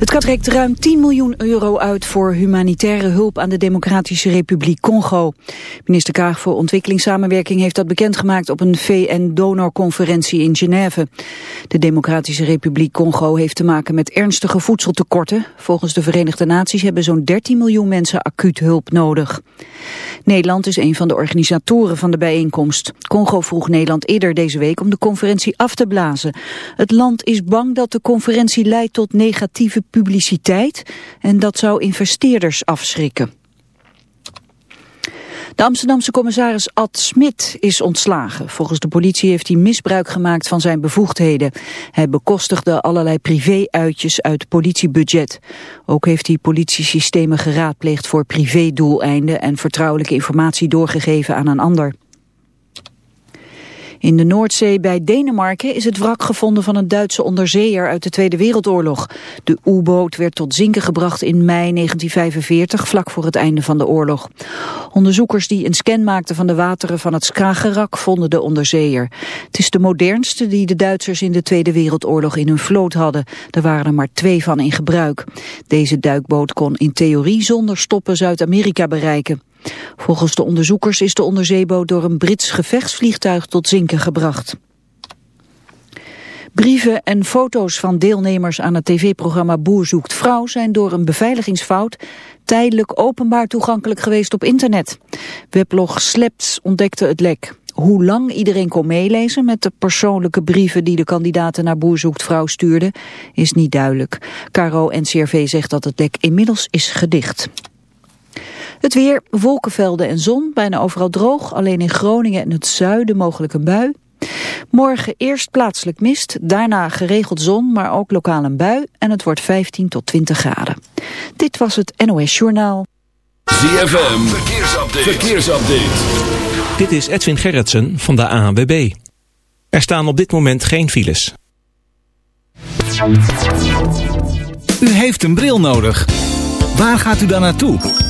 Het kat trekt ruim 10 miljoen euro uit voor humanitaire hulp aan de Democratische Republiek Congo. Minister Kaag voor Ontwikkelingssamenwerking heeft dat bekendgemaakt op een VN-donorconferentie in Genève. De Democratische Republiek Congo heeft te maken met ernstige voedseltekorten. Volgens de Verenigde Naties hebben zo'n 13 miljoen mensen acuut hulp nodig. Nederland is een van de organisatoren van de bijeenkomst. Congo vroeg Nederland eerder deze week om de conferentie af te blazen. Het land is bang dat de conferentie leidt tot negatieve publiciteit en dat zou investeerders afschrikken. De Amsterdamse commissaris Ad Smit is ontslagen. Volgens de politie heeft hij misbruik gemaakt van zijn bevoegdheden. Hij bekostigde allerlei privé-uitjes uit politiebudget. Ook heeft hij politiesystemen geraadpleegd voor privédoeleinden... en vertrouwelijke informatie doorgegeven aan een ander. In de Noordzee bij Denemarken is het wrak gevonden van een Duitse onderzeeër uit de Tweede Wereldoorlog. De U-boot werd tot zinken gebracht in mei 1945, vlak voor het einde van de oorlog. Onderzoekers die een scan maakten van de wateren van het Skagerrak vonden de onderzeeër. Het is de modernste die de Duitsers in de Tweede Wereldoorlog in hun vloot hadden. Er waren er maar twee van in gebruik. Deze duikboot kon in theorie zonder stoppen Zuid-Amerika bereiken. Volgens de onderzoekers is de onderzeeboot door een Brits gevechtsvliegtuig tot zinken gebracht. Brieven en foto's van deelnemers aan het tv-programma Boer zoekt vrouw zijn door een beveiligingsfout tijdelijk openbaar toegankelijk geweest op internet. Weblog Sleps ontdekte het lek. Hoe lang iedereen kon meelezen met de persoonlijke brieven die de kandidaten naar Boer zoekt vrouw stuurden, is niet duidelijk. Caro NCRV zegt dat het lek inmiddels is gedicht. Het weer, wolkenvelden en zon, bijna overal droog. Alleen in Groningen en het zuiden mogelijk een bui. Morgen eerst plaatselijk mist, daarna geregeld zon, maar ook lokaal een bui. En het wordt 15 tot 20 graden. Dit was het NOS Journaal. ZFM, verkeersupdate. verkeersupdate. Dit is Edwin Gerritsen van de ANWB. Er staan op dit moment geen files. U heeft een bril nodig. Waar gaat u dan naartoe?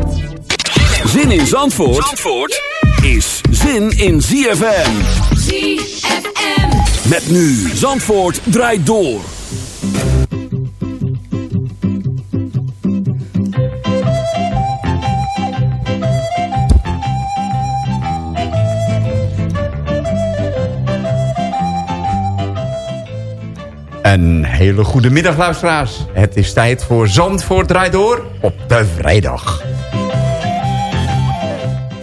Zin in Zandvoort, Zandvoort is zin in ZFM. ZFM. Met nu Zandvoort draait door. Een hele goede middag, luisteraars. Het is tijd voor Zandvoort draait door op de vrijdag.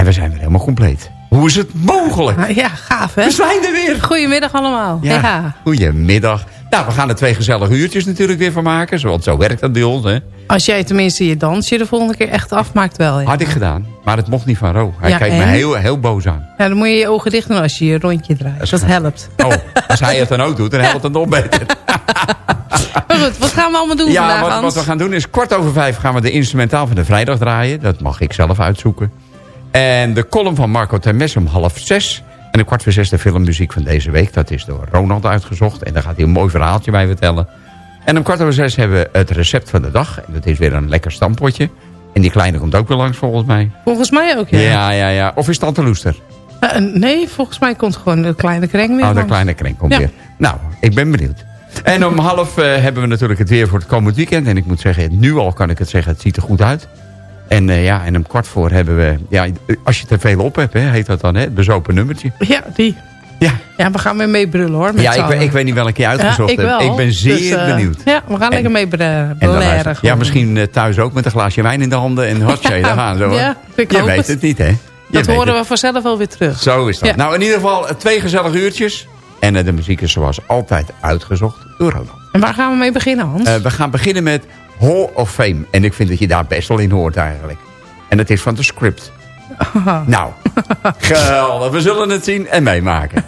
We zijn weer helemaal compleet. Hoe is het mogelijk? Ja, gaaf hè? We zijn er weer. Goedemiddag allemaal. Ja, ja. Goedemiddag. Nou, we gaan er twee gezellige uurtjes natuurlijk weer van maken. Want zo werkt dat bij ons, hè. Als jij tenminste je dansje de volgende keer echt afmaakt wel. Ja. Had ik gedaan, maar het mocht niet van Ro. Hij kijkt me heel, heel boos aan. Ja, dan moet je je ogen dicht doen als je je rondje draait. Dat, helpt. Oh, als hij het dan ook doet, dan helpt het nog beter. Maar goed, wat gaan we allemaal doen Ja, vandaag, wat, wat we gaan doen is kwart over vijf gaan we de instrumentaal van de vrijdag draaien. Dat mag ik zelf uitzoeken. En de column van Marco Termes om half zes. En een kwart voor zes de filmmuziek van deze week. Dat is door Ronald uitgezocht. En daar gaat hij een mooi verhaaltje bij vertellen. En om kwart over zes hebben we het recept van de dag. En dat is weer een lekker stampotje. En die kleine komt ook weer langs volgens mij. Volgens mij ook, ja. Ja, ja, ja. Of is Tante Loester? Eh, nee, volgens mij komt gewoon de kleine kreng weer Oh, de kleine kring komt Ja. weer. Nou, ik ben benieuwd. En om half eh, hebben we natuurlijk het weer voor het komend weekend. En ik moet zeggen, nu al kan ik het zeggen, het ziet er goed uit. En eh, ja, en om kwart voor hebben we... Ja, als je te veel op hebt, hè, heet dat dan, hè? Bezopen nummertje. Ja, die. Ja, Ja, we gaan weer mee brullen hoor. met ja ik, weet- ik weet niet welke je uitgezocht ja, hebt. Ik ben zeer Dus, eh, benieuwd. Ja, we gaan lekker mee En dan beleren. ja, misschien eh, thuis ook met een glaasje wijn in de handen en hotje, daar gaan hoor. Ja, ik je weet het. het niet, hè? Je Dat horen het. we vanzelf wel weer terug. Zo is dat. Ja. Nou, in ieder geval twee gezellige uurtjes. En de muziek is zoals altijd uitgezocht door Ronald. En waar gaan we mee beginnen, Hans? We gaan beginnen met Hall of Fame. En ik vind dat je daar best wel in hoort eigenlijk. En dat is van de script. nou, geweldig. We zullen het zien en meemaken.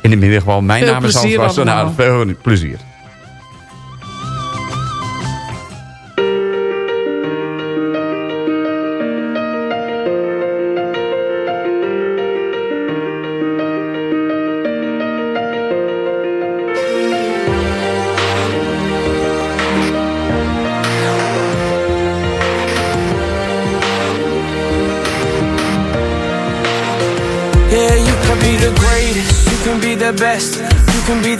In de middag mijn Veel naam is Hans plezier Wassenaar. allemaal. Veel plezier.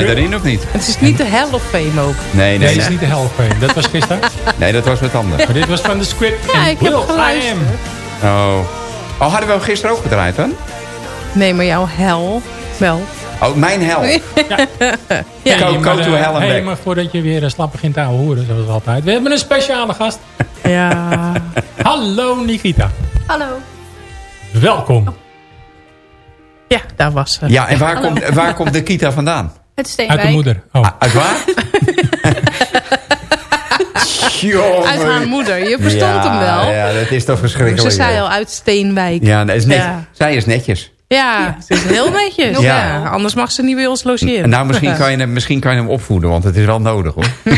jij erin of niet? Het is niet de Hell of Fame ook. Nee, Nee, nee, dat is niet de Hall of Fame. Dat was gisteren. nee, dat was wat anders. Maar dit was van de script. Ja, en ik heb geluisterd. Oh. oh, hadden we hem gisteren ook gedraaid dan? Nee, maar jouw hel wel. Oh, mijn hel. Ja. Go- Hey, go maar, to eh, hell and hey, back. maar voordat je weer een slap begint te horen, zoals altijd. We hebben een speciale gast. Ja. Hallo Nikita. Hallo. Welkom. Ja, daar was ze. Ja, en waar komt, waar komt de Kita vandaan? Het Steenwijk. Uit de moeder. Oh. Ah, Uit waar? Jongen. Uit haar moeder. Je verstond ja, hem wel. Ja, dat is toch verschrikkelijk. Ze zei al uit Steenwijk. Ja, dat is net, Ja. zij is netjes. Ja, ze is heel netjes. Ja. Ja. Anders mag ze niet bij ons logeren. Nou, misschien kan, je hem, misschien kan je hem opvoeden, want het is wel nodig hoor.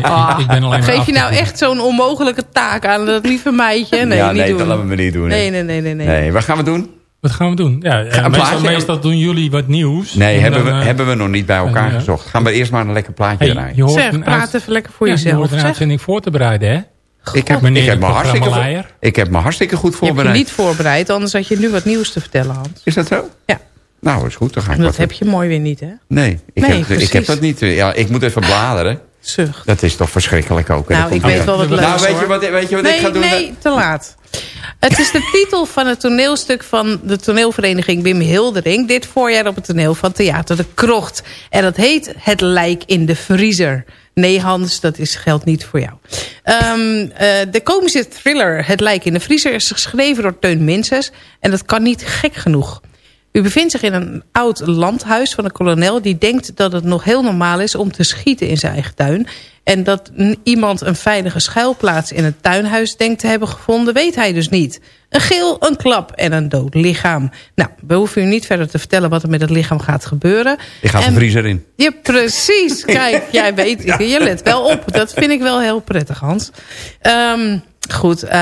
Ik, ik ben alleen maar Geef je nou echt zo'n onmogelijke taak aan dat lieve meisje? Nee, ja, niet nee, doen. dat laten we niet doen. Nee, nee, nee, nee. nee. Nee, wat gaan we doen? Wat gaan we doen? Ja, eh, een meestal, plaatje? meestal doen jullie wat nieuws. Nee, En hebben, dan, we, eh, hebben we nog niet bij elkaar ja. gezocht. Gaan we eerst maar een lekker plaatje hey, draaien. je hoort Zeg, een praat even lekker voor Ja, Je jezelf. hoort een zeg. uitzending voor te bereiden, hè? Ik heb, ik, heb me hartstikke, ik heb me hartstikke goed Je hebt je voorbereid. niet voorbereid, anders had je nu wat nieuws te vertellen, Hans. Is dat zo? Ja. Nou, is goed. Dan ga ik En dat wat... heb je mooi weer niet, hè? Nee, ik, Nee, heb, ik heb dat niet. Ja, ik moet even bladeren. Zucht. Dat is toch verschrikkelijk ook. Nou, ik weet wel wat leuk Nou, is, weet je wat, weet je wat nee, ik ga doen? Nee, te laat. Het is de titel van het toneelstuk van de toneelvereniging Wim Hildering... dit voorjaar op het toneel van Theater de Krocht. En dat heet Het Lijk in de Vriezer. Nee, Hans, dat is, geldt niet voor jou. Ehm, eh, de komische thriller Het Lijk in de Vriezer is geschreven door Teun Minses... en dat kan niet gek genoeg. U bevindt zich in een oud landhuis van een kolonel... die denkt dat het nog heel normaal is om te schieten in zijn eigen tuin... en dat iemand een veilige schuilplaats in het tuinhuis denkt te hebben gevonden... weet hij dus niet. Een geel, een klap en een dood lichaam. Nou, we hoeven u niet verder te vertellen wat er met het lichaam gaat gebeuren. Ik ga de vriezer in. Ja, precies. Kijk, jij weet, je let wel op. Dat vind ik wel heel prettig, Hans. Ehm, goed, eh,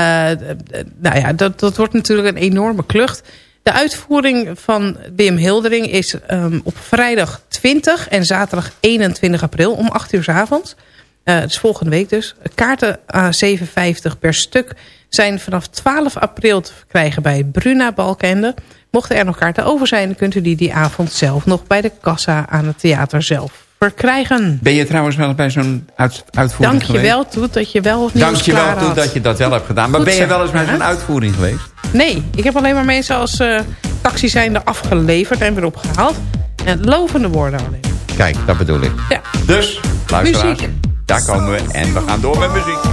nou ja, dat, dat wordt natuurlijk een enorme klucht. De uitvoering van Wim Hildering is ehm, op vrijdag 20 en zaterdag 21 april om 8 uur s avonds. Het is volgende week dus. Kaarten aan 7,50 per stuk zijn vanaf 12 april te verkrijgen bij Bruna Balkende. Mochten er nog kaarten over zijn, kunt u die die avond zelf nog bij de kassa aan het theater zelf verkrijgen. Ben je trouwens wel bij zo'n uit, uitvoering Dank je geweest? wel, Toet, dat je wel nieuws Dank je wel toe had. dat je dat wel hebt gedaan. Maar Goed ben je wel eens bij zo'n uitvoering geweest? Nee, ik heb alleen maar mensen als eh taxi zijnde afgeleverd en weer opgehaald. En lovende woorden alleen. Kijk, dat bedoel ik. Ja. Dus, luisteraars, Muziek. daar komen we. En we gaan door met muziek.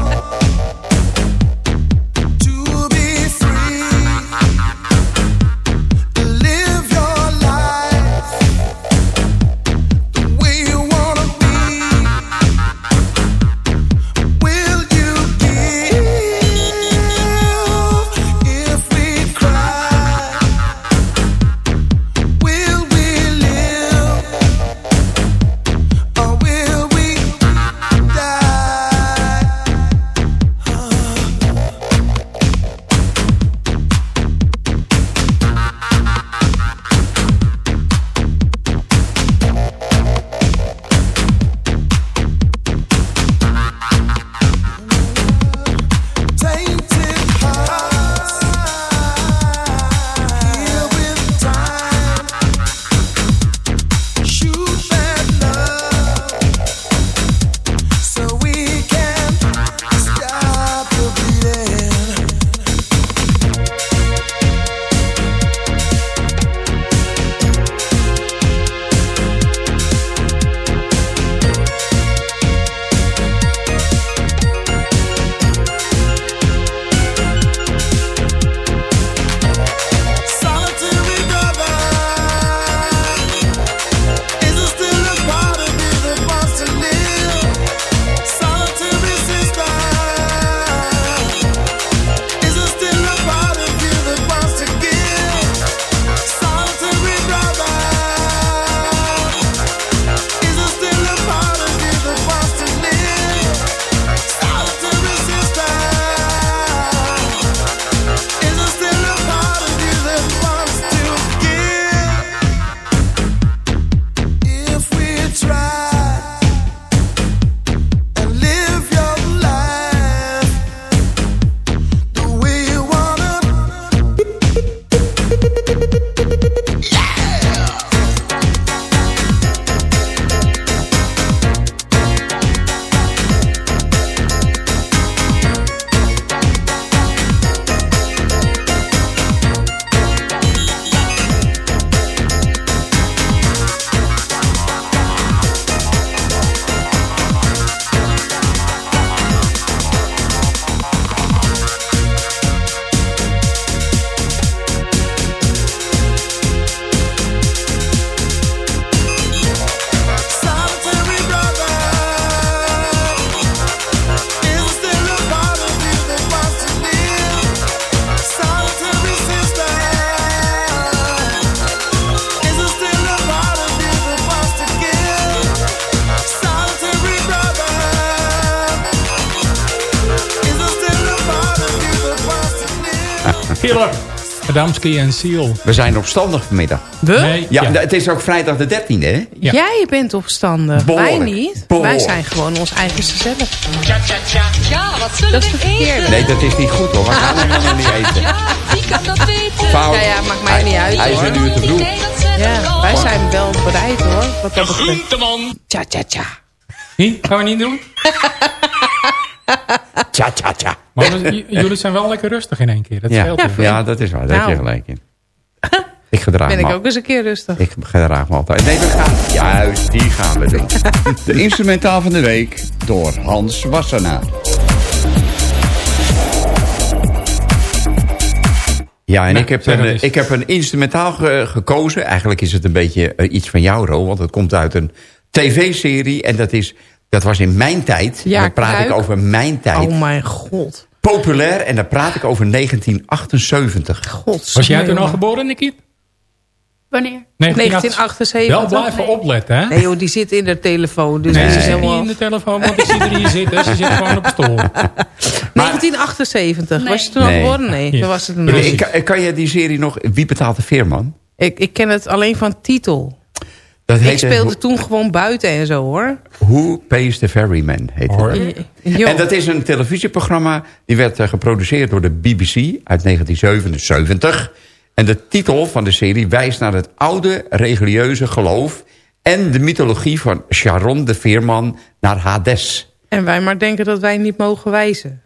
Adamski en Seal. We zijn opstandig vanmiddag. We? Nee, Ja, ja. het is ook vrijdag de 13e, hè? Ja. Jij bent opstandig. Wij Behoorlijk. niet. Wij zijn gewoon ons eigen zelf. Ja, wat zullen Dat is we de eten? Nee, dat is niet goed hoor. We gaan helemaal niet eten. Ja, wie kan dat weten? Fout. Ja, ja, maakt mij niet uit, Hij is een uur te vroeg. Nee, Ja, wij zijn wel bereid hoor. Wat dat betreft. Tja, tja, tja. Niet? Gaan we niet doen? Tja, tja, tja. Maar jullie zijn wel lekker rustig in één keer. Dat Ja, ja, weer. dat is waar. Daar heb je Nou. gelijk in. Ik gedraag Ben me ik ook eens een keer rustig. Ik gedraag me altijd. Nee, we gaan. Juist, die gaan we doen. De instrumentaal van de week door Hans Wassenaar. Ja, en Nou, ik, heb een, ik heb een instrumentaal ge- gekozen. Eigenlijk is het een beetje eh, iets van jou, Ro. Want het komt uit een tv-serie. En dat, is, dat was in mijn tijd. Ja, dan praat ik over mijn tijd. Oh mijn god. Populair. En dan praat ik over 1978. god Was jij toen al geboren, Nicky? Wanneer? 1978. Wel blijven opletten, hè? Nee joh, die zit in de telefoon. Dus Nee, die is zit niet in de telefoon, want ik zie er hier zitten. Ze zit gewoon op de stoel. 1978. Nee. Was je toen al geboren? Nee, Ja. toen was het nog kan- kan je die serie nog... Wie betaalt de veerman? Ik, ik ken het alleen van titel. Dat Ik speelde toen gewoon buiten en zo hoor. Who Pays the Ferryman? Heet het. En dat is een televisieprogramma. Die werd eh, geproduceerd door de BBC uit 1977. En de titel van de serie wijst naar het oude religieuze geloof... en de mythologie van Sharon de Veerman naar Hades. En wij maar denken dat wij niet mogen wijzen.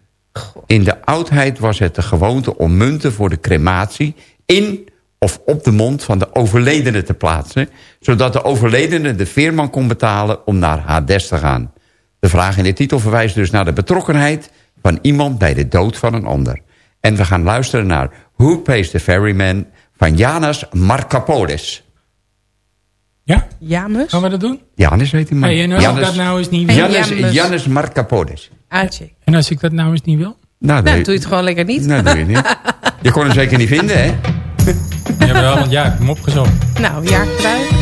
In de oudheid was het de gewoonte om munten voor de crematie... in of op de mond van de overledene te plaatsen... zodat de overledene de veerman kon betalen om naar Hades te gaan. De vraag in de titel verwijst dus naar de betrokkenheid... van iemand bij de dood van een ander. En we gaan luisteren naar Who Pays the Ferryman... van Janas Markapoulos. Ja? Jamus? Gaan we dat doen? Janus heet hij maar. Hey, en als ik dat nou eens niet wil? Janus, Janus. Janus. Uitje. En als ik dat nou eens niet wil? Nou, Nou, doe doe je het gewoon lekker niet. Nou, doe je niet. Je kon hem zeker niet vinden, hè? Jawel, want ja, ik heb hem opgezocht. Nou, ja, kruid.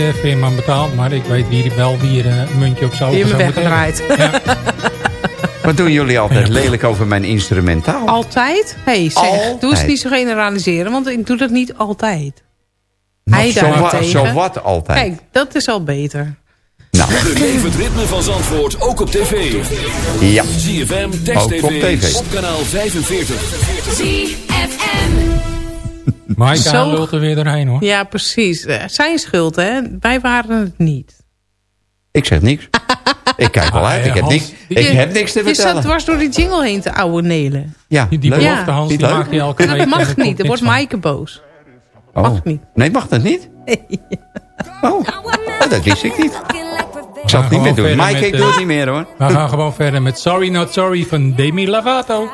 Wie de veerman betaalt, maar ik weet wie wel wie er eh, een muntje op zou Die hebben moeten weggedraaid. Wat doen jullie altijd lelijk over mijn instrumentaal? Altijd? hey, zeg, Altijd. doe eens niet zo generaliseren, want ik doe dat niet altijd. Hij zo, wa- daarentegen. zo wat altijd. Kijk, dat is al beter. Nou, Beleef het ritme van Zandvoort ook op tv. ja. ZFM, Text Ook op TV, tv. op kanaal 45. Maaike Zo- lult er weer doorheen hoor. Ja, precies. Eh, Zijn schuld, hè? Wij waren het niet. Ik zeg niks. Ik kijk wel uit. Ik heb Hans, niks, ik Je- heb niks te Je zat vertellen. dwars door die jingle heen te ouwe nelen. Ja, Die, die belofte, Hans, die Niet leuk? maak je elke week. Dat mag niet, dan wordt. Maaike boos. Oh. mag niet. Nee, mag dat niet? Oh, Oh, dat wist ik niet. Ik zal het niet meer doen. Mike, ik doe het niet meer hoor. We gaan gewoon verder met Sorry Not Sorry van Demi Lovato.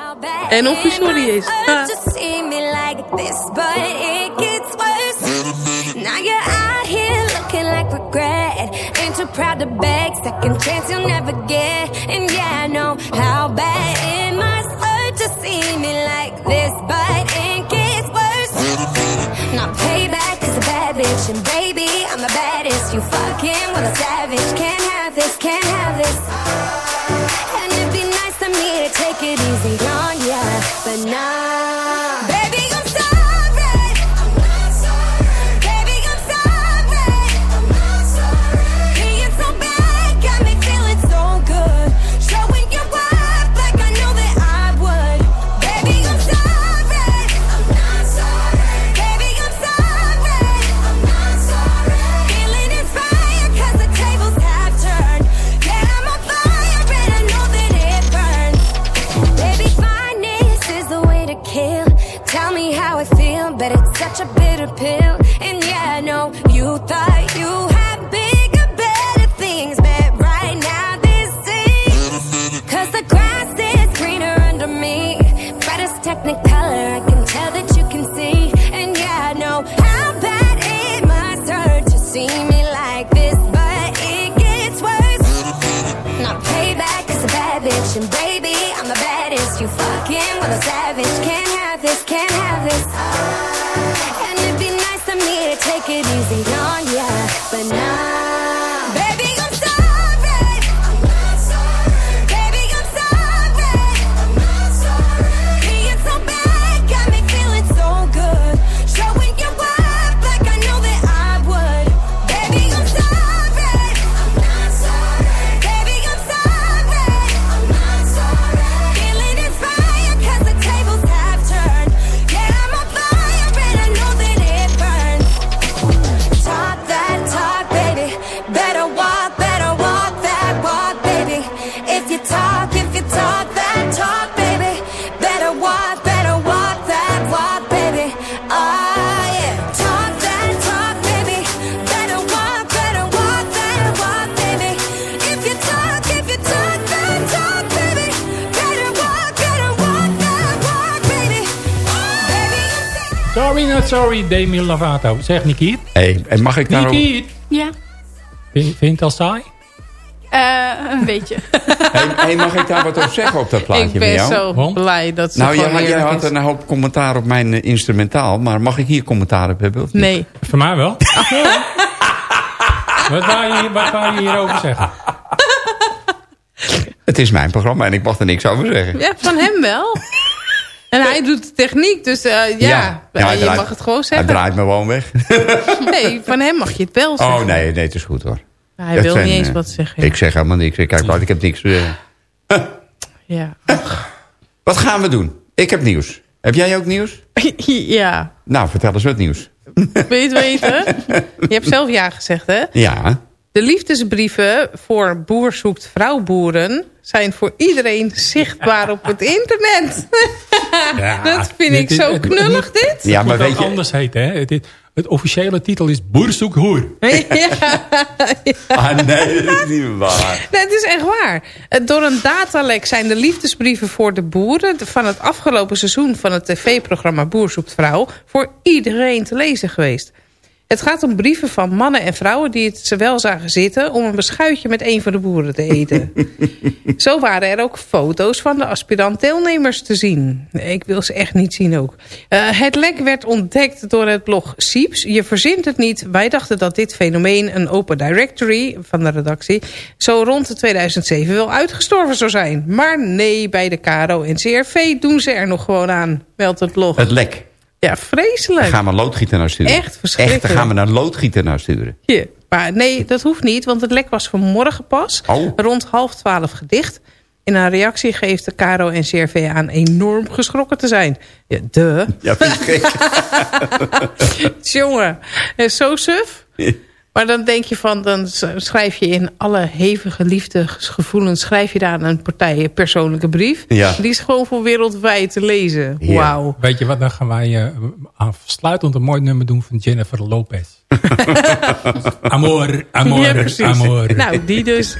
En of hij sorry is. To see me like this, but it gets worse. Now you're out here looking like regret. Ain't too proud to beg, second chance you'll never get. And yeah, I know how bad it must hurt to see me like this, but Sorry Not Sorry, Demi Lovato. Zeg Nikiet. Hey, en mag ik daarop... Nikiet, Ja, vind, vind je het al saai? eh, een beetje. Hey, hey, mag ik daar wat op zeggen op dat plaatje Ik ben jou? zo Want? blij dat ze Nou, gewoon jij, had een hoop commentaar op mijn eh, instrumentaal. Maar mag ik hier commentaar op hebben? Of niet? Nee. Voor mij wel. wat wou je, hier- wat wou je hierover zeggen? Het is mijn programma en ik mag er niks over zeggen. Ja, van hem wel. En hij doet de techniek, dus eh, ja, Ja, hij je draait- mag het gewoon Hij zeggen. draait me gewoon weg. Nee, van hem mag je het wel zeggen. Oh nee, nee, het is goed hoor. Hij Dat wil zijn, niet eens eh, wat zeggen. Ik zeg helemaal niks. Kijk, Bart, ik heb niks. Ja. Wat gaan we doen? Ik heb nieuws. Heb jij ook nieuws? ja. Nou, vertel eens wat nieuws. Wil je het weten? Je hebt zelf ja gezegd, hè? Ja. De liefdesbrieven voor boer zoekt vrouwboeren... zijn voor iedereen zichtbaar op het internet. dat vind ik Dit- zo knullig, dit. Ja, maar weet je... anders heten. Hè? Het, het, het officiële titel is Boer zoekt hoer. ja. Ah, nee, dat is niet waar. Nee, het is echt waar. Eh, Door een datalek zijn de liefdesbrieven voor de boeren... van het afgelopen seizoen van het tv-programma Boer zoekt vrouw... voor iedereen te lezen geweest. Het gaat om brieven van mannen en vrouwen die het ze wel zagen zitten... om een beschuitje met een van de boeren te eten. Zo waren er ook foto's van de aspirant-deelnemers te zien. Nee, Ik wil ze echt niet zien ook. Eh, het lek werd ontdekt door het blog Sieps. Je verzint het niet. Wij dachten dat dit fenomeen, een open directory van de redactie... zo rond de 2007 wel uitgestorven zou zijn. Maar nee, bij de KRO en CRV doen ze er nog gewoon aan, meldt het blog. Het lek. Ja, vreselijk. Dan gaan we loodgieter naar sturen. Echt verschrikkelijk. Echt, dan gaan we naar loodgieter naar sturen. Hier. Maar nee, dat hoeft niet, want het lek was vanmorgen pas Oh. rond half twaalf gedicht. In een reactie geeft de KRO en CRV aan enorm geschrokken te zijn. Ja, de. Ja. Jongen, eh, zo suf. Maar dan denk je van, dan schrijf je in alle hevige liefdesgevoelens... schrijf je daar een partij een persoonlijke brief. Ja. Die is gewoon voor wereldwijd te lezen. Ja. Wauw. Weet je wat, dan gaan wij eh, afsluitend een mooi nummer doen van Jennifer Lopez. amor, amor, Ja, precies. amor. Nou, die dus.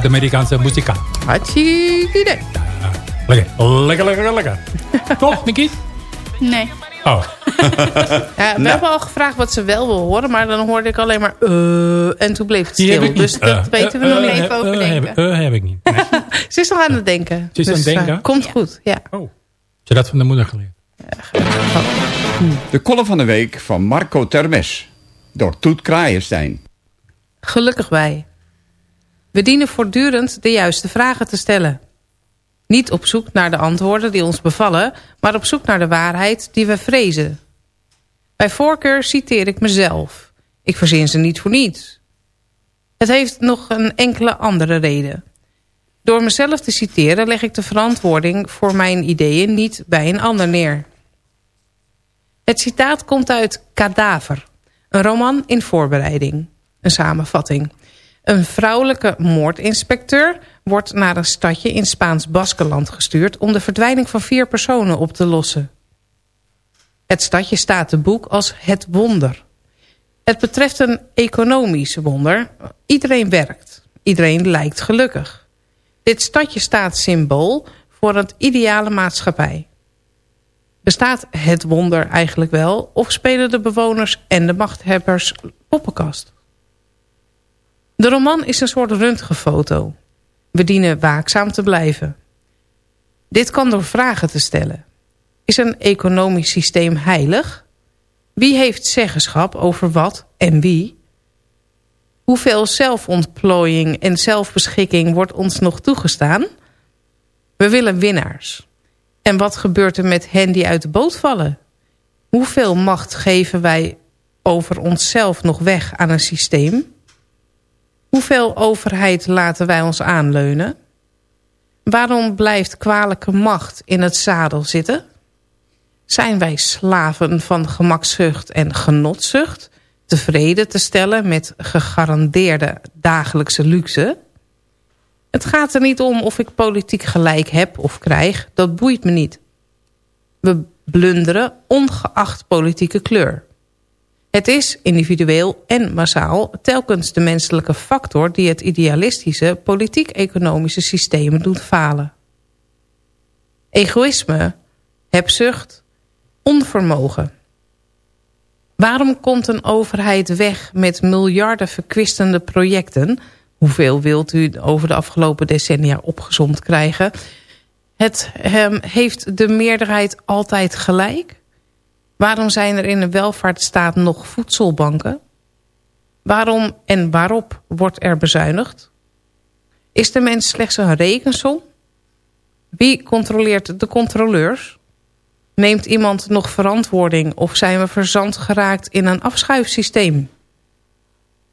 Zuid-Amerikaanse muzika. Hartstikke idee. Lekker, lekker, lekker, lekker. Toch, Nicky? Nee. Oh. Ja, we hebben al gevraagd wat ze wel wil horen, maar dan hoorde ik alleen maar eh en toen bleef het stil. Dus dat Eh, weten we eh, nog niet. eh, heb, eh, heb ik niet. Nee. Ze is nog aan het denken. Ze is aan het Dus, denken? komt goed, ja. Heb je dat van de moeder geleerd? De column van de week van Marco Termes. Door Toet Kraaienstein. Gelukkig wij. We dienen voortdurend de juiste vragen te stellen. Niet op zoek naar de antwoorden die ons bevallen... maar op zoek naar de waarheid die we vrezen. Bij voorkeur citeer ik mezelf. Ik verzin ze niet voor niets. Het heeft nog een enkele andere reden. Door mezelf te citeren leg ik de verantwoording voor mijn ideeën niet bij een ander neer. Het citaat komt uit Kadaver, een roman in voorbereiding. Een samenvatting. Een vrouwelijke moordinspecteur wordt naar een stadje in Spaans-Baskenland gestuurd... om de verdwijning van vier personen op te lossen. Het stadje staat te boek als het wonder. Het betreft een economisch wonder. Iedereen werkt. Iedereen lijkt gelukkig. Dit stadje staat symbool voor het ideale maatschappij. Bestaat het wonder eigenlijk wel... of spelen de bewoners en de machthebbers poppenkast? De roman is een soort röntgenfoto. We dienen waakzaam te blijven. Dit kan door vragen te stellen. Is een economisch systeem heilig? Wie heeft zeggenschap over wat en wie? Hoeveel zelfontplooiing en zelfbeschikking wordt ons nog toegestaan? We willen winnaars. En wat gebeurt er met hen die uit de boot vallen? Hoeveel macht geven wij over onszelf nog weg aan een systeem? Hoeveel overheid laten wij ons aanleunen? Waarom blijft kwalijke macht in het zadel zitten? Zijn wij slaven van gemakzucht en genotzucht? Tevreden te stellen met gegarandeerde dagelijkse luxe? Het gaat er niet om of ik politiek gelijk heb of krijg. Dat boeit me niet. We blunderen ongeacht politieke kleur. Het is individueel en massaal telkens de menselijke factor... die het idealistische politiek-economische systeem doet falen. Egoïsme, hebzucht, onvermogen. Waarom komt een overheid weg met miljarden verkwistende projecten... hoeveel wilt u over de afgelopen decennia opgezond krijgen... Het, um, heeft de meerderheid altijd gelijk? Waarom zijn er in een welvaartsstaat nog voedselbanken? Waarom en waarop wordt er bezuinigd? Is de mens slechts een rekensom? Wie controleert de controleurs? Neemt iemand nog verantwoording of zijn we verzand geraakt in een afschuifsysteem?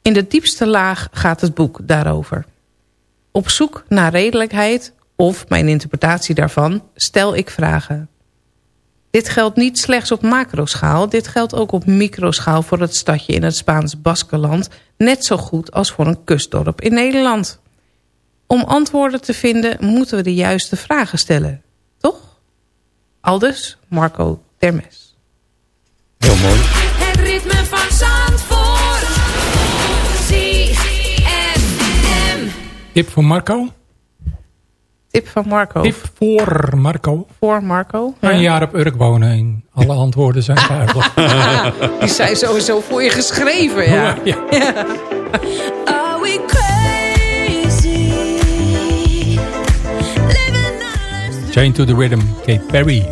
In de diepste laag gaat het boek daarover. Op zoek naar redelijkheid of mijn interpretatie daarvan stel ik vragen. Dit geldt niet slechts op macroschaal, dit geldt ook op microschaal voor het stadje in het Spaans Baskeland, net zo goed als voor een kustdorp in Nederland. Om antwoorden te vinden moeten we de juiste vragen stellen, toch? Aldus Marco Termes. Heel mooi. Het ritme van Zandvoort. Tip voor Marco? Tip van Marco. Tip voor Marco. Voor Marco. Een jaar op Urk wonen en alle antwoorden zijn duidelijk. Die zijn sowieso voor je geschreven, ja. Ja. Are we crazy? Chain to the Rhythm, Kate Perry.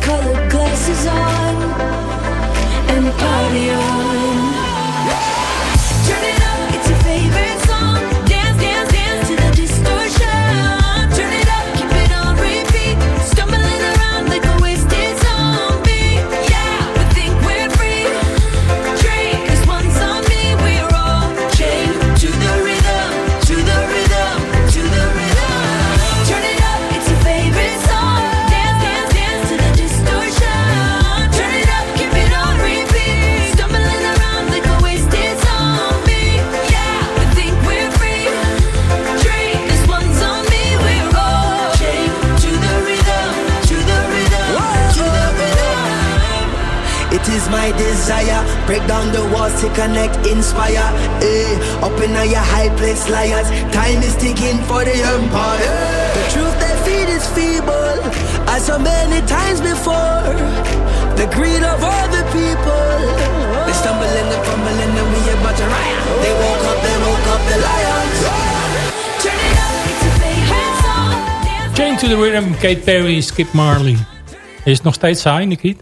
Rose-colored glasses on and party on. Down the to connect, inspire. Eh, up in a your high place, liars. Time is ticking for the empire. The truth they feed is feeble, as so many times before. The greed of all the people. They stumble and they fumble and then we about to riot. They woke up, they woke up the lions. Turn it up, it's a favorite song. Chain to the Rhythm, Kate Perry, Skip Marley. Is het nog steeds saai, Nikiet?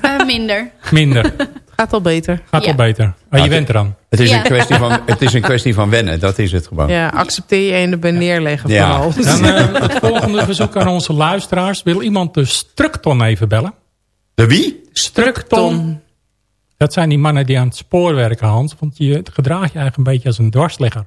Eh, minder. Minder. Gaat al beter. Gaat Ja. al beter. Oh, je bent eraan. Het is, Ja. een kwestie van, het is een kwestie van wennen, dat is het gewoon. Ja, accepteer je en erbij neerleggen Ja. vooral. Dan eh, het volgende verzoek aan onze luisteraars. Wil iemand de Structon even bellen? De wie? Structon. Dat zijn die mannen die aan het spoor werken, Hans. Want je gedraagt je eigenlijk een beetje als een dwarsligger.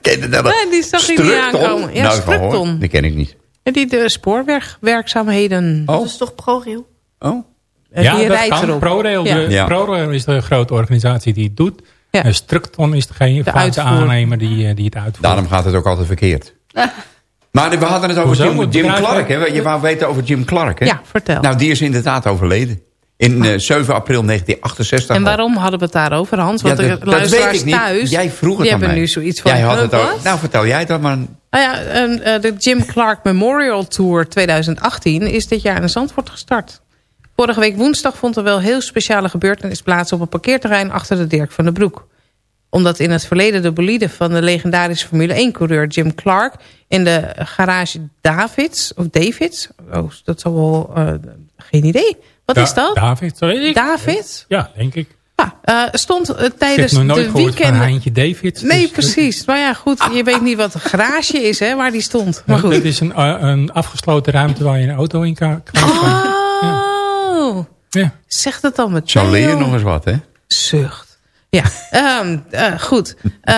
Ken je dat? Nee, die zag ik niet aankomen. Ja, nou, van. Structon. Die ken ik niet. En die de spoorwegwerkzaamheden. Oh, Dat is toch ProRail? Oh. Ja, die dat rijdt erop. ProRail, Ja. de, Ja. ProRail is de grote organisatie die het doet. Ja. En Structon is degene, De de uitvoer. aannemer die, eh, die het uitvoert. Daarom gaat het ook altijd verkeerd. Maar we hadden het over Hoezo? Jim, Clark. Hè? Je wou weten over Jim Clark. Hè? Ja, vertel. Nou, die is inderdaad overleden. In eh, 7 april 1968. En waarom hadden we het daarover, Hans? Want Ja, de dat, luisteraars niet. thuis... Jij vroeg het die aan hebben mij. nu zoiets van... Jij had het ook. Nou, vertel jij dat maar. Nou ja, eh, de Jim Clark Memorial Tour 2018 is dit jaar in Zandvoort gestart. Vorige week woensdag vond er wel heel speciale gebeurtenis plaats... op een parkeerterrein achter de Dirk van den Broek. Omdat in het verleden de bolide van de legendarische Formule 1-coureur Jim Clark... in de garage Davids, of Davids, oh, dat zal wel... eh, geen idee. Wat Da- is dat? David, sorry. Ik, David? Ja, denk ik. Ja, eh, stond eh, Ik tijdens heb nog nooit de gehoord van. Heintje David. Nee, dus- precies. Maar ja, goed, je weet niet wat een garage is, hè, waar die stond. Maar goed. Dat is een, een afgesloten ruimte waar je een auto in kan. Oh, Ja. zeg dat dan met Zo leer je nog eens wat, hè? Zucht. Ja, ehm, eh, goed. Eh,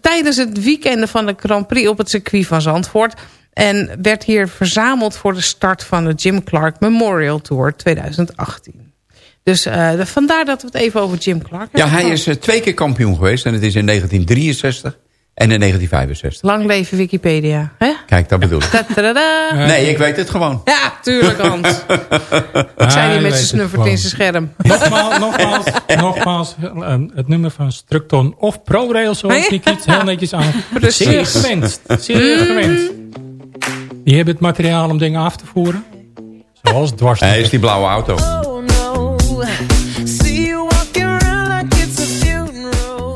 tijdens het weekende van de Grand Prix op het circuit van Zandvoort... en werd hier verzameld voor de start van de Jim Clark Memorial Tour 2018. Dus eh, vandaar dat we het even over Jim Clark Ja, hebben hij gehad. is twee keer kampioen geweest. En het is in 1963 en in 1965. Lang leven Wikipedia, hè? Kijk, dat bedoel ik. Tadaa. Nee, ik weet het gewoon. Ja, tuurlijk, Hans. Ik zei die met zijn snuffert in zijn scherm. Nogmaals, nogmaals, nogmaals eh, het nummer van Structon of ProRail, zoals die kiet heel netjes aan. Precies. Zeer gewenst. Zeer gewenst. Die hebben het materiaal om dingen af te voeren. Zoals dwars. Hij is die blauwe auto.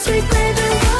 Sweet we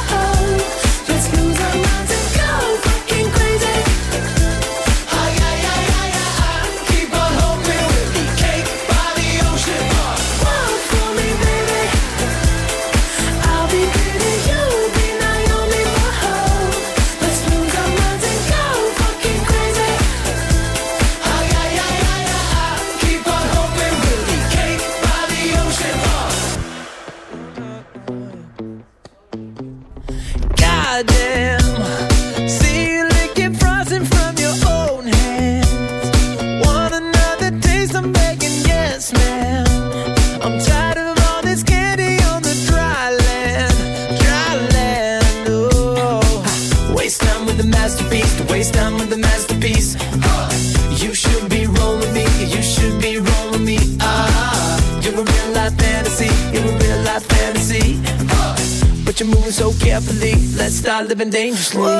living dangerously.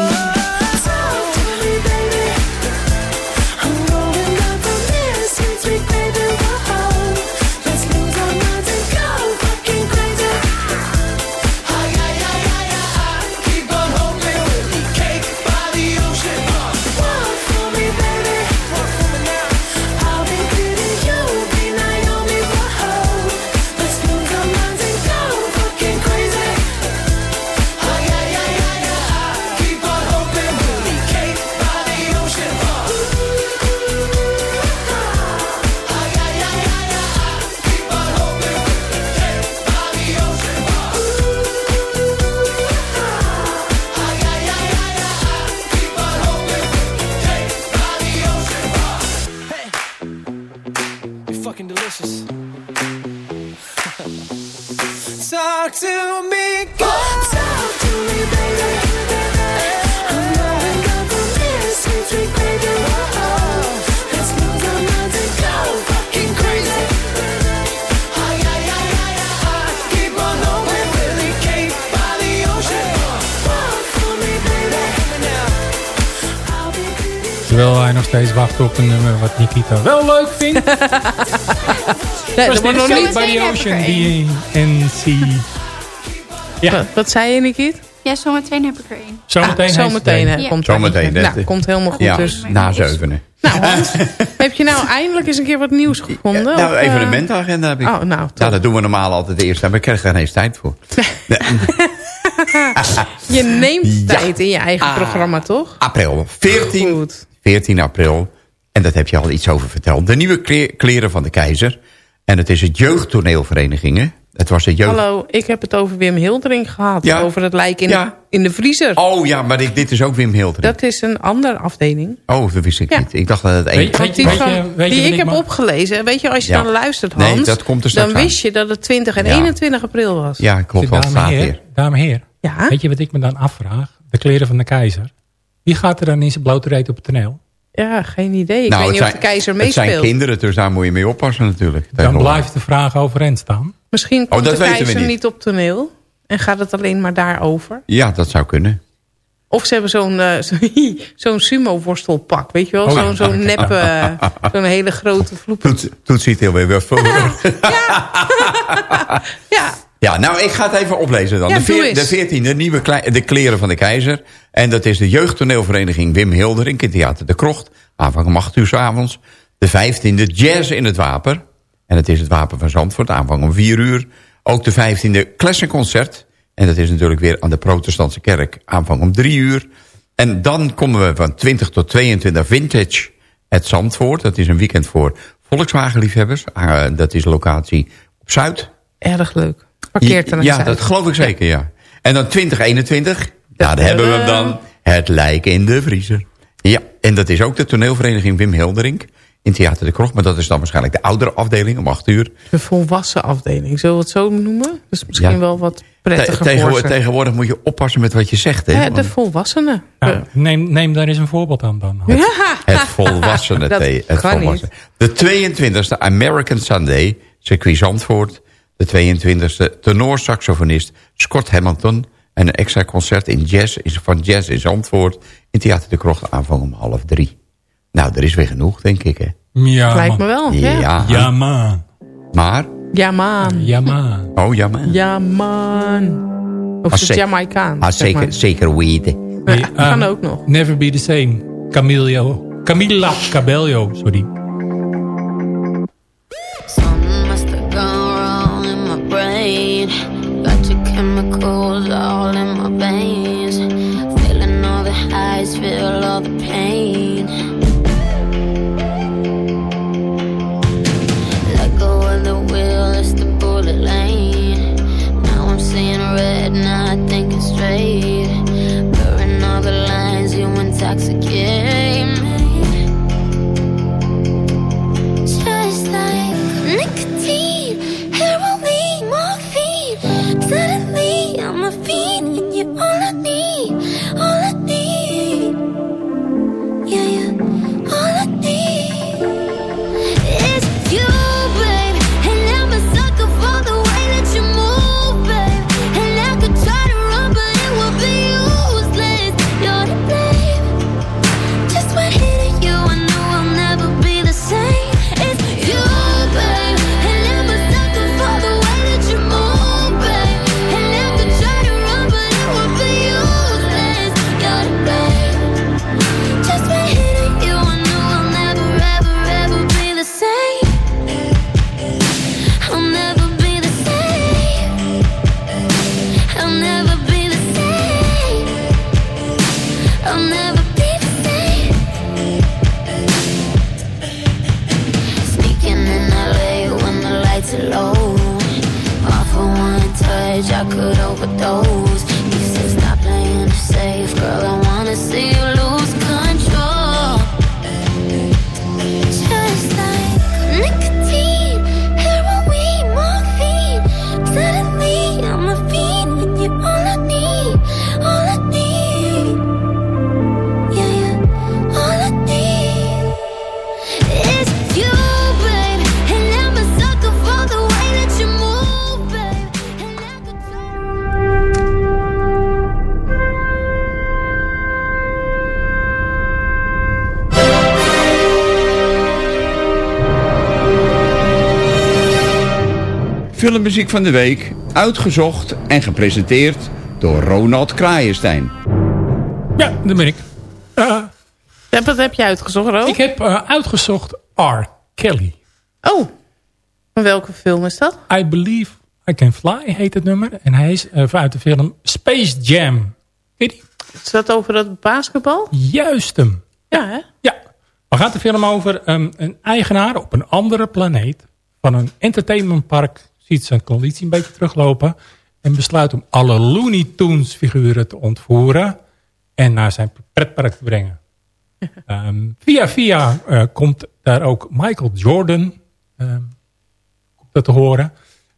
Op een nummer wat Nikita wel leuk vindt. Nee, dat wordt nog niet... by the Ocean, DNC. Ja, Wat, wat zei je, Nikiet? Ja, zometeen heb ik er één. zometeen. Ah, zometeen komt er Zometeen. Nou, komt helemaal goed Ja, dus. na zevenen. Nou Hans, heb je nou eindelijk eens een keer wat nieuws gevonden? Nou, eh, evenementenagenda heb ik. Oh, nou, top. Ja, dat doen we normaal altijd eerst. Maar ik krijg er geen eens tijd voor. Je neemt Ja. tijd in je eigen Ah. programma, toch? April. 14, Goed. 14 april. En dat heb je al iets over verteld. De nieuwe kle- kleren van de keizer. En het is het jeugdtoneelverenigingen. Het was de jeugd... Hallo, ik heb het over Wim Hildering gehad. Ja. Over het lijk in, Ja. de, in de vriezer. Oh ja, maar ik, dit is ook Wim Hildering. Dat is een andere afdeling. Oh, dat wist ik Ja. niet. Ik dacht dat het één... Weet- Want die, weet van- je- weet die ik heb mag? opgelezen. Weet je, als je Ja. dan luistert, Nee, Hans... dat komt er straks dan aan. wist je dat het 20 en Ja. 21 april was. Ja, klopt. Wat Dame heer, dame heer, Ja? weet je wat ik me dan afvraag? De kleren van de keizer. Wie gaat er dan in zijn blote reet op het toneel? Ja, geen idee. Ik Nou, weet niet of zijn- de keizer Het zijn meespeelt. kinderen, dus daar moet je mee oppassen natuurlijk. Dan blijft de vraag overeind staan. Misschien komt Oh, dat de weten we keizer niet. niet. op toneel. En gaat het alleen maar daarover. Ja, dat zou kunnen. Of ze hebben zo'n eh, zo- zo'n sumo-worstelpak. Weet je wel? Oh, zo'n zo'n nep, eh, zo'n hele grote vloep. Toet, toet ziet heel weer weer voor. Ja, Ja, nou, ik ga het even oplezen dan. Ja, de, veer- de 14e, nieuwe de kleren van de keizer. En dat is de jeugdtoneelvereniging Wim Hilderink in Theater de Krocht. Aanvang om 8 uur 's avonds. De 15e, jazz in het wapen. En dat is het wapen van Zandvoort. Aanvang om 4 uur. Ook de 15e, klessenconcert. En dat is natuurlijk weer aan de protestantse kerk. Aanvang om 3 uur. En dan komen we van 20 tot 22 Vintage het Zandvoort. Dat is een weekend voor Volkswagenliefhebbers. Uh, dat is locatie op Zuid. erg leuk. Ja, dat geloof ik zeker, ja. En dan 2021, ja, daar hebben we hem dan. Het lijk in de vriezer. Ja, en dat is ook de toneelvereniging Wim Hilderink in Theater de Krocht. Maar dat is dan waarschijnlijk de oudere afdeling om 8 uur. De volwassen afdeling, zullen we het zo noemen? Dat is misschien Ja. wel wat Te- prettiger voor tegenwoordig, ze. tegenwoordig moet je oppassen met wat je zegt. Hè? Ja, de volwassenen. Neem, neem daar eens een voorbeeld aan dan. Ja. het volwassenen. Het kan volwassen. De 22e American Sunday, circuit Zandvoort. De 22e tenorsaxofonist Scott Hamilton. En een extra concert in jazz, is van Jazz in Zandvoort. In Theater de Krocht aanvang om half drie. Nou, er is weer genoeg, denk ik, hè? Ja, Lijkt me wel. Ja. Ja, Ja, man. Maar, ja man. Ja, man. oh ja, man. Ja man. Of Ah, is het zeker. Jamaicaans? Ah, zeg zeker, maar. zeker. Ja, Hey, kan um, ook nog. Never be the same. Camilo. Camila Cabello, sorry. Chemicals oh. Filmmuziek van de week, uitgezocht en gepresenteerd door Ronald Kraaienstein. Ja, daar ben ik. Wat heb je uitgezocht, Ro? Ik heb eh, uitgezocht R. Kelly. Oh, van welke film is dat? I Believe I Can Fly heet het nummer. En hij is uh, uit de film Space Jam. Weet je? Is dat over dat basketbal? Juist hem. Ja, hè? Ja. Waar gaat de film over? Um, een eigenaar op een andere planeet van een entertainmentpark ziet zijn conditie een beetje teruglopen en besluit om alle Looney Tunes figuren te ontvoeren en naar zijn pretpark te brengen. um, via via uh, komt daar ook Michael Jordan um, dat te horen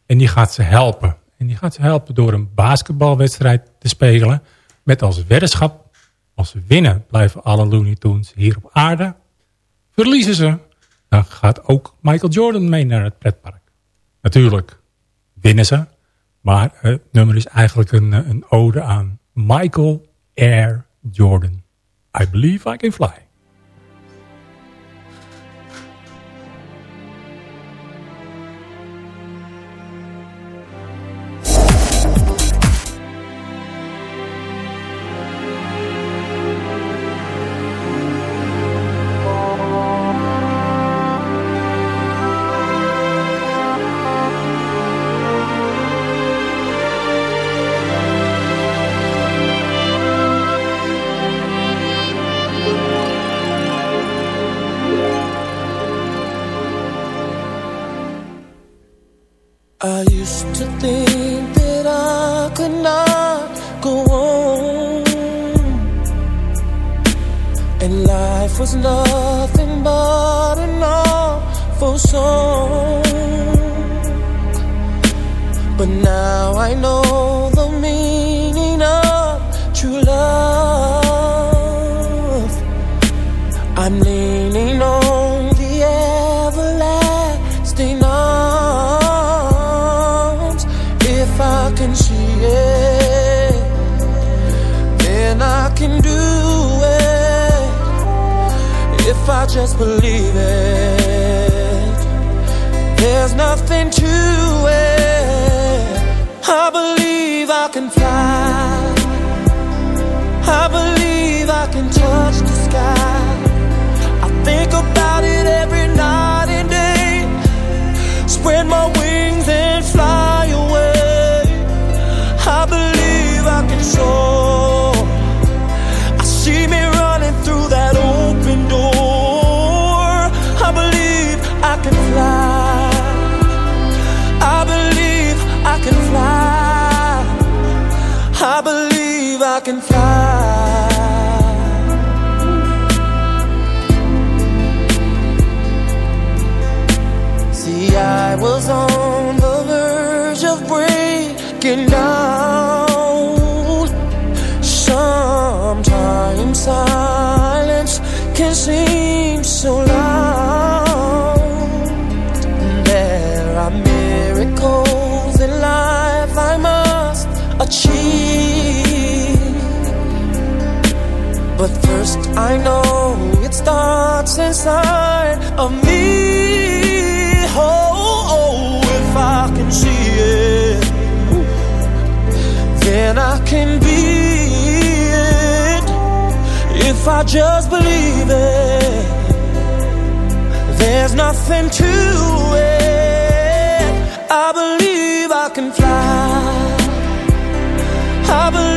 en die gaat ze helpen. En die gaat ze helpen door een basketbalwedstrijd te spelen met als weddenschap als ze winnen blijven alle Looney Tunes hier op aarde. Verliezen ze, dan gaat ook Michael Jordan mee naar het pretpark. Natuurlijk winnen ze, maar het nummer is eigenlijk een, een ode aan Michael Air Jordan. I believe I can fly. Silence can seem so loud. There are miracles in life I must achieve. But first, I know If I just believe it, there's nothing to it. I believe I can fly. I believe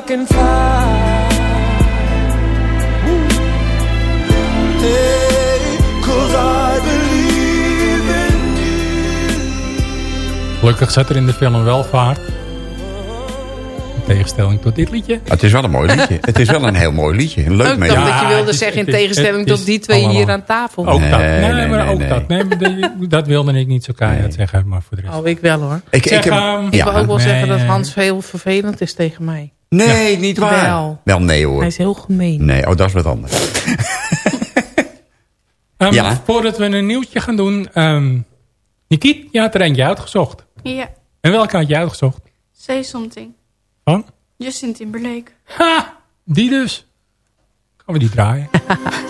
I can fly. Hey, 'cause I believe in Gelukkig zat er in de film wel vaart. tegenstelling tot dit liedje. Het is wel een mooi liedje. Het is wel een heel mooi liedje. Een leuk Ook mee. dat dat je wilde zeggen in is- tegenstelling tot die twee allemaal- hier aan tafel. Ook dat. Nee, Nee, nee, maar nee, ook nee. dat. Nee, maar de- dat wilde ik niet zo keihard zeggen. Maar voor de rest. Oh, ik wel hoor. Ik, Zeg, ik heb, ehm, Ik wil ook wel Nee, zeggen dat Hans heel vervelend is tegen mij. Nee, niet waar. Wel. Wel nee hoor. Hij is heel gemeen. Nee, oh, dat is wat anders. Ehm, Ja. Voordat we een nieuwtje gaan doen. ehm Nikiet, je had er eentje uitgezocht. Ja, En welke had je uitgezocht? say something. Van? Justin Timberlake. Ha! Die dus. Gaan we die draaien?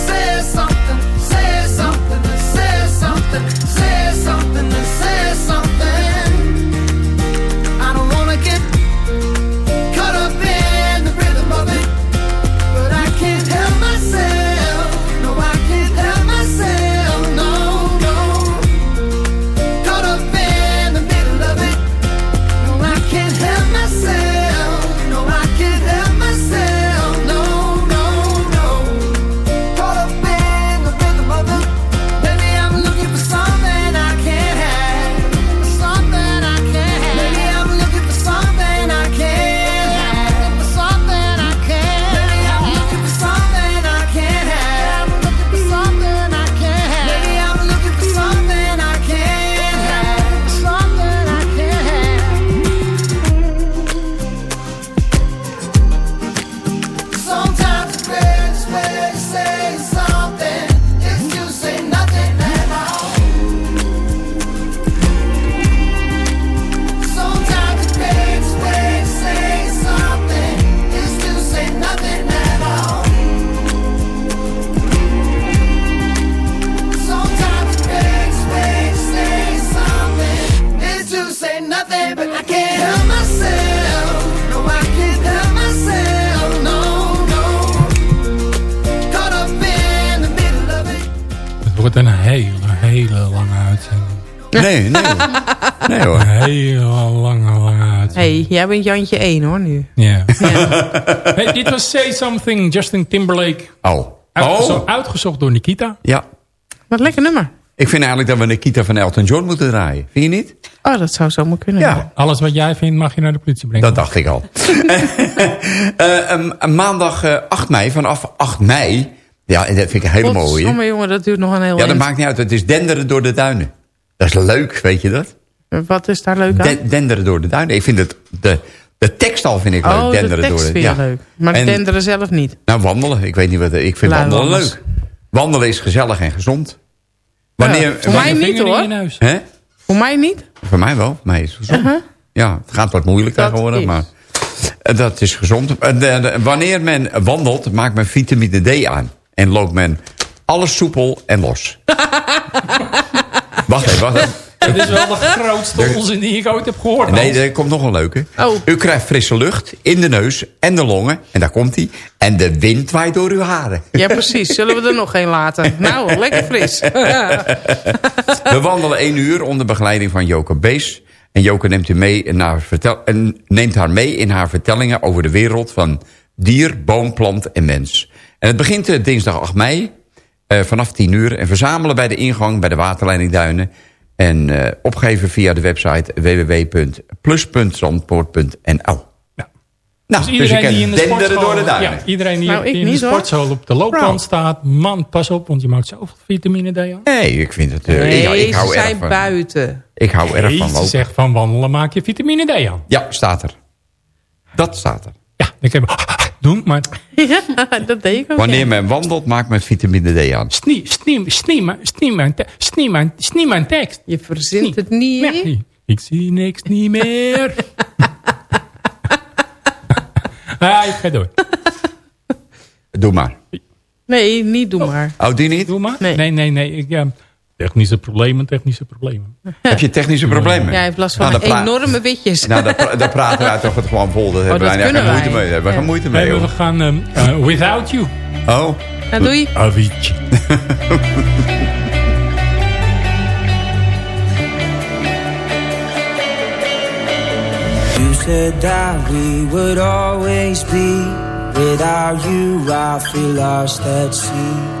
hele, lange uitzending. Nee, nee. Nee hoor. Een hele lange, lange uitzending. hey, jij bent Jantje 1 hoor nu. Ja. Hey, dit was Say Something, Justin Timberlake. Oh. Uitgezo- Oh. Uitgezocht door Nikita. Ja. Wat lekker nummer. Ik vind eigenlijk dat we Nikita van Elton John moeten draaien. Vind je niet? Oh, dat zou zomaar kunnen. Ja. Alles wat jij vindt mag je naar de politie brengen. Dat dacht ik al. Eh, een- een maandag eh, 8 mei, vanaf 8 mei. Ja, en dat vind ik een hele mooie. Godsamme, jongen, dat duurt nog een heel Ja, dat eind. maakt niet uit. Het is denderen door de duinen. Dat is leuk, weet je dat? Wat is daar leuk aan? Den- denderen door de duinen. Ik vind het, de, de tekst al vind ik leuk. oh, de denderen tekst door de, vind je leuk. Maar En- denderen zelf niet. Nou, wandelen. Ik weet niet wat. Ik vind wandelen leuk. Wandelen is gezellig en gezond. Wanneer, Ja, voor mij niet hoor. Hè? Voor mij niet. Voor mij wel. Voor mij is het gezond. Uh-huh. Ja, het gaat wat moeilijk Dat tegenwoordig, is. maar eh, dat is gezond. Eh, de- de- wanneer men wandelt, maakt men vitamine D aan. En loopt men alles soepel en los. wacht even, wacht even. Het is wel de grootste onzin die ik ooit heb gehoord. Nee, er komt nog een leuke. Oh. U krijgt frisse lucht in de neus en de longen. En daar komt hij. En de wind waait door uw haren. Ja, precies. Zullen we er nog een laten? Nou, lekker fris. We wandelen één uur onder begeleiding van Joke Bees. En Joke neemt, u mee naar vertel en neemt haar mee in haar vertellingen over de wereld van dier, boom, plant en mens. En het begint eh, dinsdag 8 mei eh, vanaf 10 uur. En verzamelen bij de ingang bij de waterleiding Duinen. En eh, opgeven via de website www.plus.zandpoort.nl Nou, Dus dus iedereen die in de sportschool, door de duinen. ja, iedereen die Nou, in de hoor. sportschool op de loopband Nou. staat. Man, pas op, want je maakt zoveel vitamine D aan. Nee, ik vind het... Nee, ik, ik hou ze erg zijn van, buiten. Ik hou erg van ze lopen. zegt van wandelen maak je vitamine D aan. Ja, staat er. Dat staat er. Ja, ik heb doen, maar Ja, dat deed ik ook. Wanneer ja. men wandelt, maakt men vitamine D aan. snie, snie, snie, mijn- snie, mijn snie, mijn- snie mijn tekst. Je verzint het niet. Nee, ik zie niks niet meer. ah, ik ga door. Doe maar. Nee, niet doe maar. Oh, die niet? Doe maar. Nee. Nee, nee, nee. Ik, ja, technische problemen, technische problemen. Heb je technische problemen? Ja, hij heeft last van Nou, enorme witjes. Nou, daar, pra- daar praten wij toch het gewoon vol. Daar hebben dat wij geen moeite wij. mee. Daar hebben we geen Ja. moeite mee, Nee, we gaan ehm, eh, Without You. Oh, Nou, doei. Avicii. You said that we would always be. Without you, I feel lost at sea.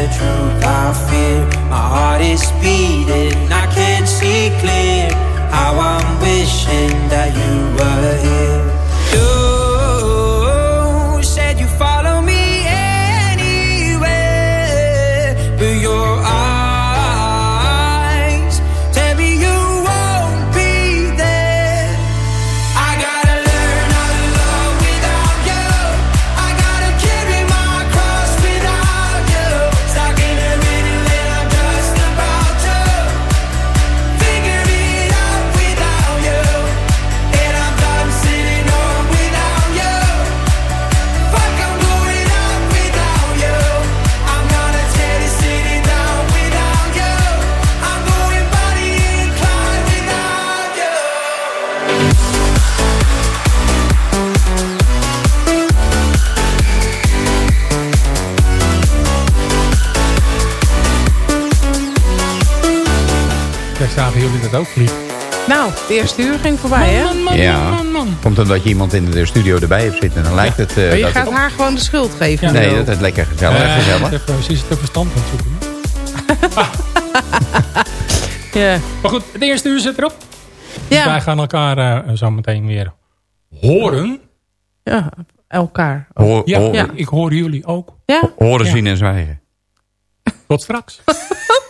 the truth I fear. My heart is beating, I can't see clear. How I'm wishing that you zagen jullie dat ook vliegen. Nou, de eerste uur ging voorbij, hè? Man, man, Ja. man, man. komt omdat je iemand in de studio erbij hebt zitten. Dan lijkt het... eh, Maar je dat gaat het- haar gewoon de schuld geven. Ja. Nee, dat is lekker gezellig. Eh, gezellig. even- Ze is het even stand aan het zoeken. Ja. Maar goed, het eerste uur zit erop. Dus Ja. wij gaan elkaar eh, zo meteen weer horen. ja, elkaar. Hoor- Ja, hoor- Ja. ik hoor jullie ook. Ja? Horen, Ja. zien en zwijgen. Tot straks.